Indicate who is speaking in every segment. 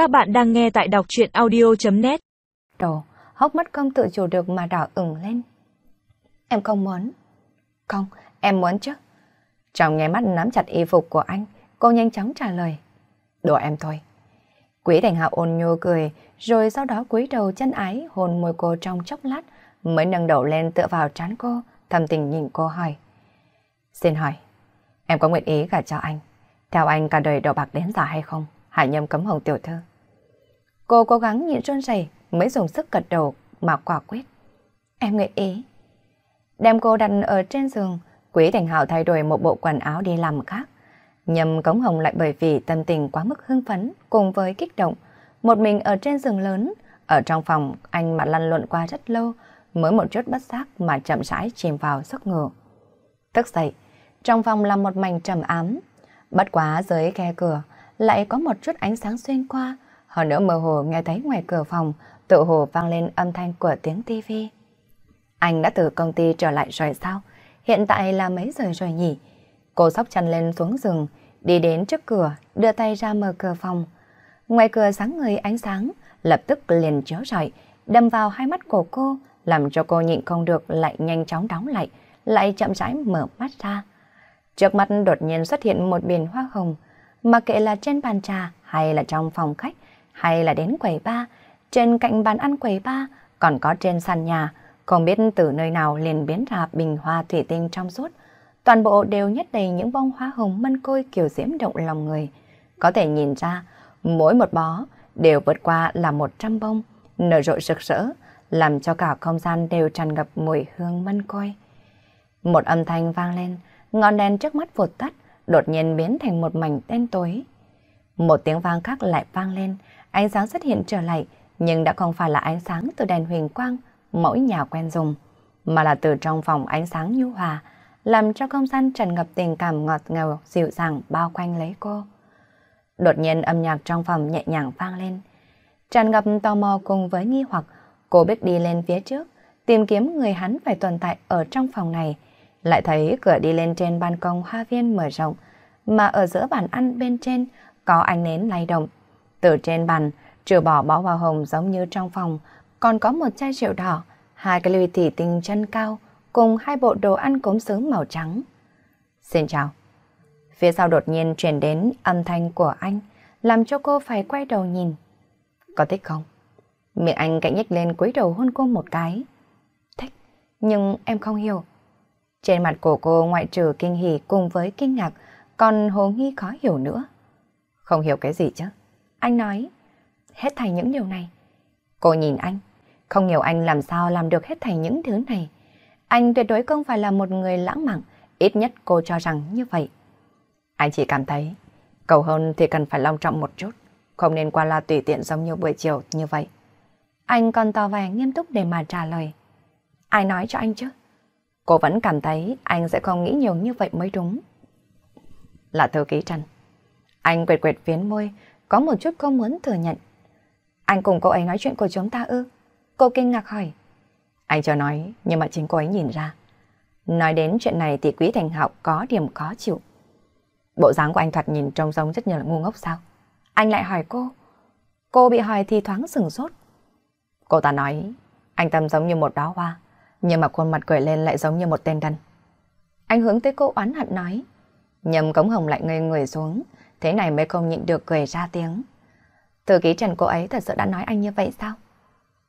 Speaker 1: Các bạn đang nghe tại đọc chuyện audio.net
Speaker 2: Đồ, hốc mắt không tự chủ được mà đỏ ửng lên. Em không muốn. Không, em muốn chứ. Trong nghe mắt nắm chặt y phục của anh, cô nhanh chóng trả lời. Đùa em thôi. Quý Thành hạ ôn nhô cười, rồi sau đó cúi đầu chân ái hôn môi cô trong chốc lát, mới nâng đầu lên tựa vào trán cô, thầm tình nhìn cô hỏi. Xin hỏi, em có nguyện ý gả cho anh, theo anh cả đời đầu bạc đến già hay không? Hải nhâm cấm hồng tiểu thư. Cô cố gắng nhịn run rẩy mới dùng sức gật đầu mà quả quyết. Em nguyện ý. Đem cô đặt ở trên giường, Quý Thành hảo thay đổi một bộ quần áo đi làm khác. Nhầm cống hồng lại bởi vì tâm tình quá mức hưng phấn cùng với kích động. Một mình ở trên giường lớn, ở trong phòng anh mà lăn lộn qua rất lâu, mới một chút bất giác mà chậm rãi chìm vào giấc ngủ. Thức dậy, trong phòng là một mảnh trầm ám. Bất quá dưới khe cửa, lại có một chút ánh sáng xuyên qua, hơn nữa mơ hồ nghe thấy ngoài cửa phòng, tự hồ vang lên âm thanh của tiếng tivi. Anh đã từ công ty trở lại rồi sao? Hiện tại là mấy giờ rồi nhỉ? Cô sóc chân lên xuống giường, đi đến trước cửa, đưa tay ra mở cửa phòng. Ngoài cửa sáng người ánh sáng, lập tức liền chiếu rọi, đâm vào hai mắt của cô, làm cho cô nhịn không được lại nhanh chóng đóng lại, lại chậm rãi mở mắt ra. Trước mắt đột nhiên xuất hiện một biển hoa hồng, mà kệ là trên bàn trà hay là trong phòng khách hay là đến quầy ba, trên cạnh bàn ăn quầy ba, còn có trên sàn nhà, không biết từ nơi nào liền biến ra bình hoa thủy tinh trong suốt. Toàn bộ đều nhét đầy những bông hoa hồng mân côi kiểu diễm động lòng người. Có thể nhìn ra, mỗi một bó đều vượt qua là một trăm bông, nở rộ rực rỡ, làm cho cả không gian đều tràn ngập mùi hương mân côi. Một âm thanh vang lên, ngọn đèn trước mắt vụt tắt, đột nhiên biến thành một mảnh đen tối. Một tiếng vang khác lại vang lên, ánh sáng xuất hiện trở lại, nhưng đã không phải là ánh sáng từ đèn huyền quang mỗi nhà quen dùng, mà là từ trong phòng ánh sáng nhu hòa, làm cho không gian tràn ngập tình cảm ngọt ngào, dịu dàng bao quanh lấy cô. Đột nhiên âm nhạc trong phòng nhẹ nhàng vang lên, tràn ngập tò mò cùng với nghi hoặc, cô biết đi lên phía trước, tìm kiếm người hắn phải tồn tại ở trong phòng này, lại thấy cửa đi lên trên ban công hoa viên mở rộng, mà ở giữa bàn ăn bên trên có ánh nến lay động. Từ trên bàn, trừ bỏ bó hoa hồng giống như trong phòng, còn có một chai rượu đỏ, hai cái ly thủy tinh chân cao, cùng hai bộ đồ ăn cốm sướng màu trắng. Xin chào. Phía sau đột nhiên truyền đến âm thanh của anh, làm cho cô phải quay đầu nhìn. Có thích không? Miệng anh cạnh nhếch lên cúi đầu hôn cô một cái. Thích, nhưng em không hiểu. Trên mặt của cô ngoại trừ kinh hỉ cùng với kinh ngạc, còn hồ nghi khó hiểu nữa. Không hiểu cái gì chứ? Anh nói, hết thảy những điều này. Cô nhìn anh, không hiểu anh làm sao làm được hết thảy những thứ này. Anh tuyệt đối không phải là một người lãng mạn, ít nhất cô cho rằng như vậy. Anh chỉ cảm thấy, cầu hôn thì cần phải long trọng một chút, không nên qua la tùy tiện giống như buổi chiều như vậy. Anh còn tỏ vẻ nghiêm túc để mà trả lời. Ai nói cho anh chứ? Cô vẫn cảm thấy anh sẽ không nghĩ nhiều như vậy mới đúng. Là thư ký Trần. Anh quệt quệt phiến môi, có một chút không muốn thừa nhận. Anh cùng cô ấy nói chuyện của chúng ta ư? Cô kinh ngạc hỏi. Anh cho nói, nhưng mà chính cô ấy nhìn ra. Nói đến chuyện này thì Quý Thành Hạo có điểm khó chịu. Bộ dáng của anh thoạt nhìn trông giống rất như là ngu ngốc sao? Anh lại hỏi cô. Cô bị hỏi thì thoáng sừng sốt. Cô ta nói, anh Tâm giống như một đóa hoa, nhưng mà khuôn mặt cười lên lại giống như một tên đần. Anh hướng tới cô oán hận nói. Nhầm cống hồng lại ngây người xuống, thế này mới không nhịn được cười ra tiếng. Thư ký trần cô ấy thật sự đã nói anh như vậy sao?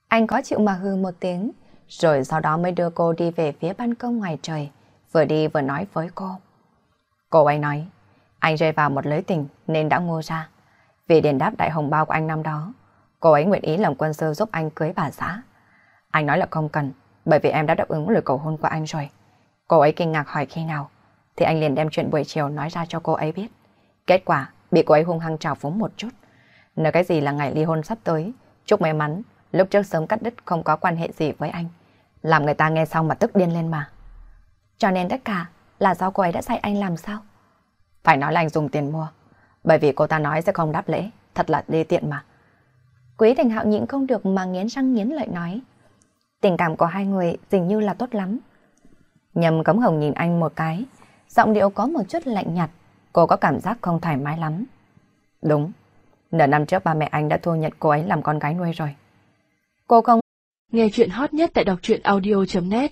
Speaker 2: Anh có chịu mà hư một tiếng, rồi sau đó mới đưa cô đi về phía ban công ngoài trời, vừa đi vừa nói với cô. Cô ấy nói, anh rơi vào một lưới tình nên đã ngô ra. Vì đền đáp đại hồng bao của anh năm đó, cô ấy nguyện ý làm quân sư giúp anh cưới bà xã. Anh nói là không cần, bởi vì em đã đáp ứng lời cầu hôn của anh rồi. Cô ấy kinh ngạc hỏi khi nào, thì anh liền đem chuyện buổi chiều nói ra cho cô ấy biết. Kết quả, bị cô ấy hung hăng trào phúng một chút. Nói cái gì là ngày ly hôn sắp tới, chúc may mắn, lúc trước sớm cắt đứt không có quan hệ gì với anh. Làm người ta nghe xong mà tức điên lên mà. Cho nên tất cả là do cô ấy đã dạy anh làm sao? Phải nói là anh dùng tiền mua, bởi vì cô ta nói sẽ không đáp lễ, thật là đê tiện mà. Quý Thành Hạo nhịn không được mà nghiến răng nghiến lợi nói. Tình cảm của hai người dường như là tốt lắm. Nhầm cấm hồng nhìn anh một cái, giọng điệu có một chút lạnh nhạt, cô có cảm giác không thoải mái lắm. Đúng, Nửa năm trước ba mẹ anh đã thu nhận cô ấy làm con gái nuôi rồi. Cô không...
Speaker 1: Nghe chuyện hot nhất tại đọc truyện audio.net